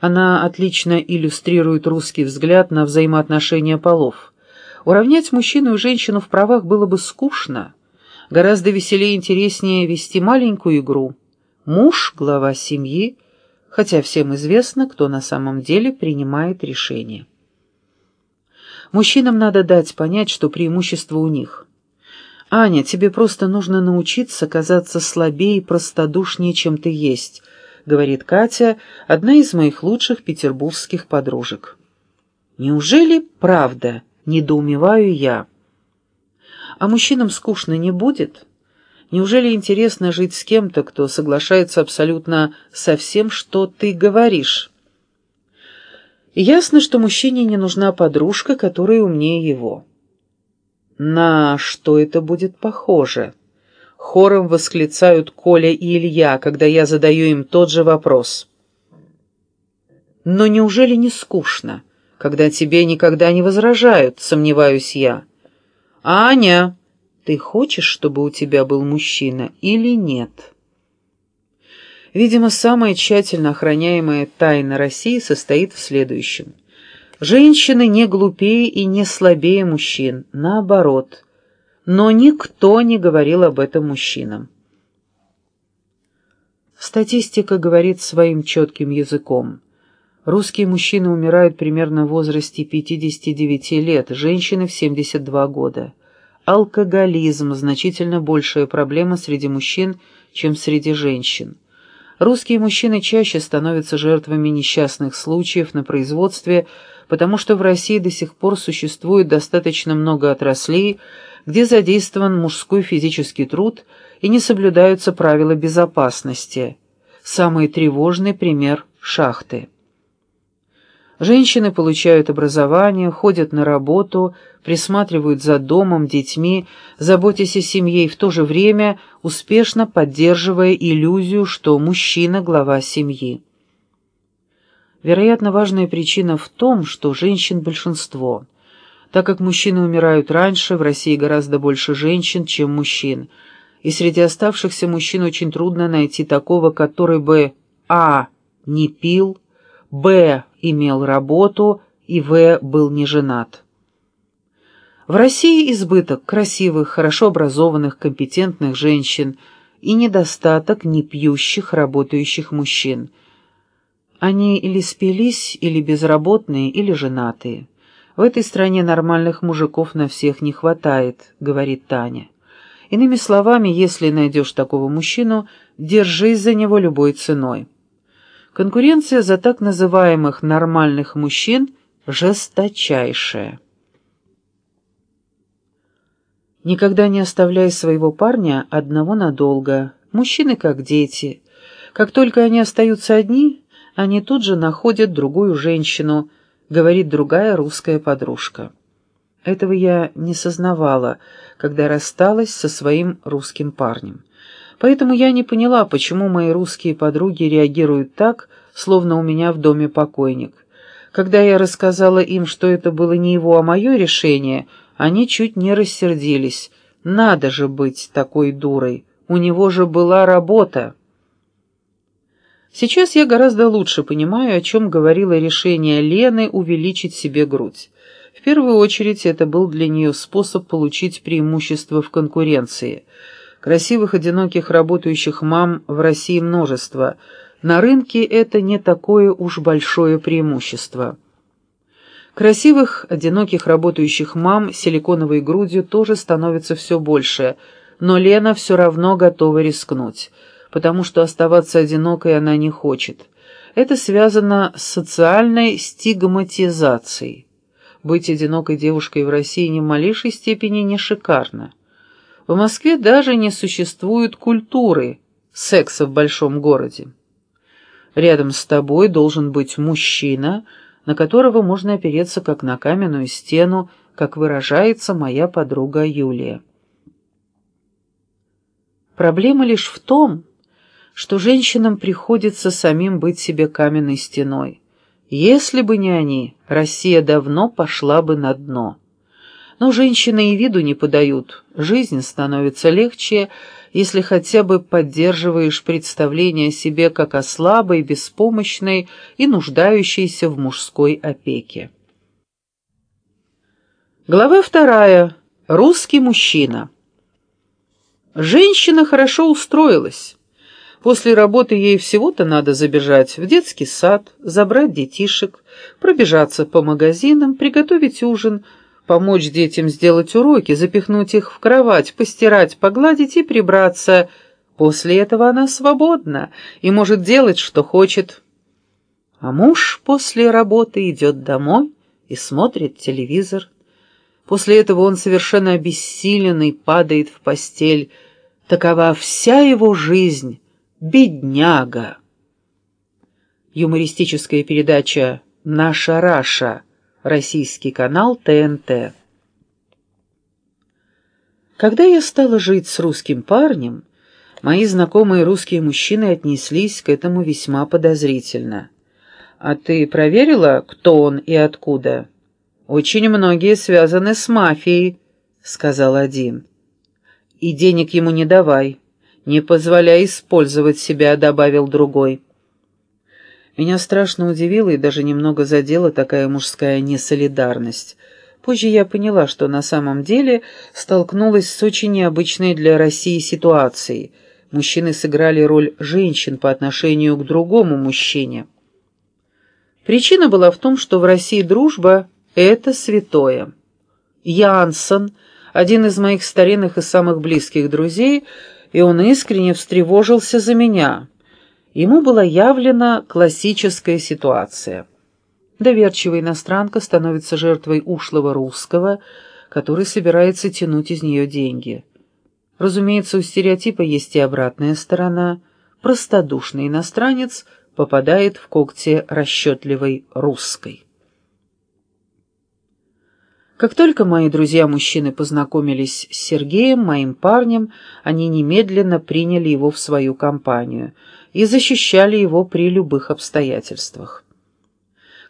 Она отлично иллюстрирует русский взгляд на взаимоотношения полов. Уравнять мужчину и женщину в правах было бы скучно. Гораздо веселее и интереснее вести маленькую игру. Муж — глава семьи, хотя всем известно, кто на самом деле принимает решение. Мужчинам надо дать понять, что преимущество у них. «Аня, тебе просто нужно научиться казаться слабее и простодушнее, чем ты есть», — говорит Катя, одна из моих лучших петербургских подружек. «Неужели правда?» — недоумеваю я. «А мужчинам скучно не будет?» Неужели интересно жить с кем-то, кто соглашается абсолютно со всем, что ты говоришь? ясно, что мужчине не нужна подружка, которая умнее его. На что это будет похоже? Хором восклицают Коля и Илья, когда я задаю им тот же вопрос. Но неужели не скучно, когда тебе никогда не возражают, сомневаюсь я? Аня, ты хочешь, чтобы у тебя был мужчина или нет? Видимо, самая тщательно охраняемая тайна России состоит в следующем. Женщины не глупее и не слабее мужчин, наоборот. Но никто не говорил об этом мужчинам. Статистика говорит своим четким языком. Русские мужчины умирают примерно в возрасте 59 лет, женщины в 72 года. Алкоголизм – значительно большая проблема среди мужчин, чем среди женщин. Русские мужчины чаще становятся жертвами несчастных случаев на производстве, потому что в России до сих пор существует достаточно много отраслей, где задействован мужской физический труд и не соблюдаются правила безопасности. Самый тревожный пример – шахты. Женщины получают образование, ходят на работу, присматривают за домом, детьми, заботясь о семье и в то же время успешно поддерживая иллюзию, что мужчина – глава семьи. Вероятно, важная причина в том, что женщин большинство. Так как мужчины умирают раньше, в России гораздо больше женщин, чем мужчин. И среди оставшихся мужчин очень трудно найти такого, который бы а. не пил, б имел работу и В. был не женат. В России избыток красивых, хорошо образованных, компетентных женщин и недостаток непьющих, работающих мужчин. Они или спились, или безработные, или женатые. В этой стране нормальных мужиков на всех не хватает, говорит Таня. Иными словами, если найдешь такого мужчину, держись за него любой ценой. Конкуренция за так называемых «нормальных мужчин» жесточайшая. Никогда не оставляй своего парня одного надолго. Мужчины как дети. Как только они остаются одни, они тут же находят другую женщину, говорит другая русская подружка. Этого я не сознавала, когда рассталась со своим русским парнем. Поэтому я не поняла, почему мои русские подруги реагируют так, словно у меня в доме покойник. Когда я рассказала им, что это было не его, а мое решение, они чуть не рассердились. Надо же быть такой дурой, у него же была работа. Сейчас я гораздо лучше понимаю, о чем говорило решение Лены увеличить себе грудь. В первую очередь это был для нее способ получить преимущество в конкуренции – Красивых, одиноких, работающих мам в России множество. На рынке это не такое уж большое преимущество. Красивых, одиноких, работающих мам силиконовой грудью тоже становится все больше, но Лена все равно готова рискнуть, потому что оставаться одинокой она не хочет. Это связано с социальной стигматизацией. Быть одинокой девушкой в России ни в малейшей степени не шикарно. В Москве даже не существует культуры секса в большом городе. Рядом с тобой должен быть мужчина, на которого можно опереться как на каменную стену, как выражается моя подруга Юлия. Проблема лишь в том, что женщинам приходится самим быть себе каменной стеной. Если бы не они, Россия давно пошла бы на дно. Но женщины и виду не подают, жизнь становится легче, если хотя бы поддерживаешь представление о себе как о слабой, беспомощной и нуждающейся в мужской опеке. Глава вторая. Русский мужчина. Женщина хорошо устроилась. После работы ей всего-то надо забежать в детский сад, забрать детишек, пробежаться по магазинам, приготовить ужин, помочь детям сделать уроки, запихнуть их в кровать, постирать, погладить и прибраться. После этого она свободна и может делать, что хочет. А муж после работы идет домой и смотрит телевизор. После этого он совершенно обессиленный падает в постель. Такова вся его жизнь, бедняга. Юмористическая передача «Наша Раша», российский канал ТНТ. Когда я стала жить с русским парнем, мои знакомые русские мужчины отнеслись к этому весьма подозрительно. «А ты проверила, кто он и откуда?» «Очень многие связаны с мафией», — сказал один. «И денег ему не давай, не позволяй использовать себя», — добавил другой. Меня страшно удивила и даже немного задела такая мужская несолидарность. Позже я поняла, что на самом деле столкнулась с очень необычной для России ситуацией. Мужчины сыграли роль женщин по отношению к другому мужчине. Причина была в том, что в России дружба это святое. Янсен, один из моих старинных и самых близких друзей, и он искренне встревожился за меня. Ему была явлена классическая ситуация. Доверчивая иностранка становится жертвой ушлого русского, который собирается тянуть из нее деньги. Разумеется, у стереотипа есть и обратная сторона. Простодушный иностранец попадает в когти расчетливой русской. Как только мои друзья-мужчины познакомились с Сергеем, моим парнем, они немедленно приняли его в свою компанию и защищали его при любых обстоятельствах.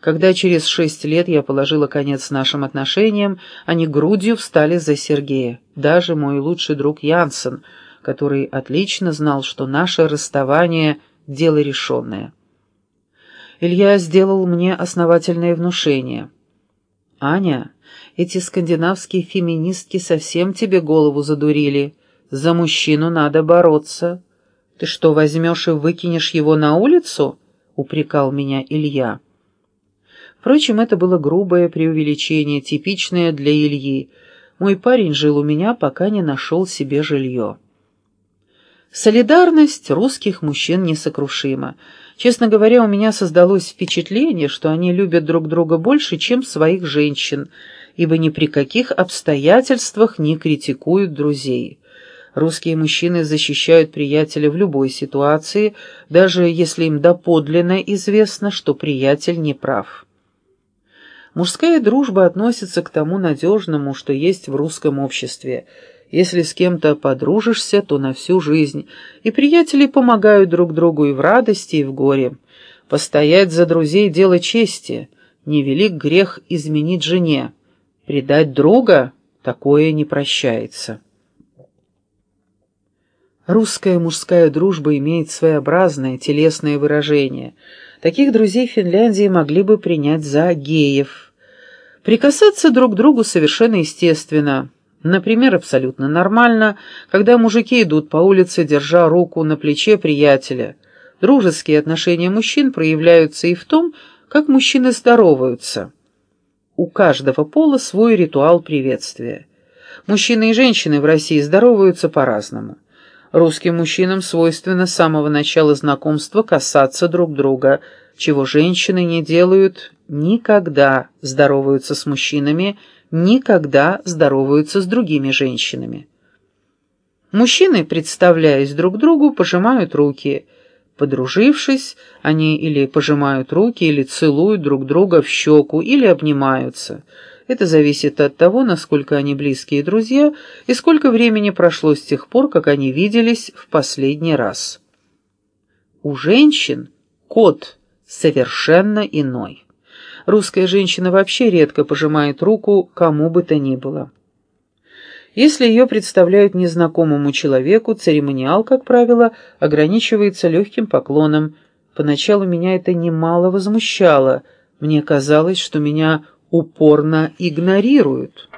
Когда через шесть лет я положила конец нашим отношениям, они грудью встали за Сергея, даже мой лучший друг Янсен, который отлично знал, что наше расставание — дело решенное. Илья сделал мне основательное внушение. «Аня...» Эти скандинавские феминистки совсем тебе голову задурили. За мужчину надо бороться. Ты что, возьмешь и выкинешь его на улицу?» — упрекал меня Илья. Впрочем, это было грубое преувеличение, типичное для Ильи. Мой парень жил у меня, пока не нашел себе жилье. Солидарность русских мужчин несокрушима. Честно говоря, у меня создалось впечатление, что они любят друг друга больше, чем своих женщин — ибо ни при каких обстоятельствах не критикуют друзей. Русские мужчины защищают приятеля в любой ситуации, даже если им доподлинно известно, что приятель не прав. Мужская дружба относится к тому надежному, что есть в русском обществе. Если с кем-то подружишься, то на всю жизнь, и приятели помогают друг другу и в радости, и в горе. Постоять за друзей – дело чести, невелик грех изменить жене. Предать друга такое не прощается. Русская мужская дружба имеет своеобразное телесное выражение. Таких друзей Финляндии могли бы принять за геев. Прикасаться друг к другу совершенно естественно. Например, абсолютно нормально, когда мужики идут по улице, держа руку на плече приятеля. Дружеские отношения мужчин проявляются и в том, как мужчины здороваются у каждого пола свой ритуал приветствия. Мужчины и женщины в России здороваются по-разному. Русским мужчинам свойственно с самого начала знакомства касаться друг друга, чего женщины не делают никогда здороваются с мужчинами, никогда здороваются с другими женщинами. Мужчины, представляясь друг другу, пожимают руки – Подружившись, они или пожимают руки, или целуют друг друга в щеку, или обнимаются. Это зависит от того, насколько они близкие друзья и сколько времени прошло с тех пор, как они виделись в последний раз. У женщин код совершенно иной. Русская женщина вообще редко пожимает руку кому бы то ни было. Если ее представляют незнакомому человеку, церемониал, как правило, ограничивается легким поклоном. Поначалу меня это немало возмущало. Мне казалось, что меня упорно игнорируют.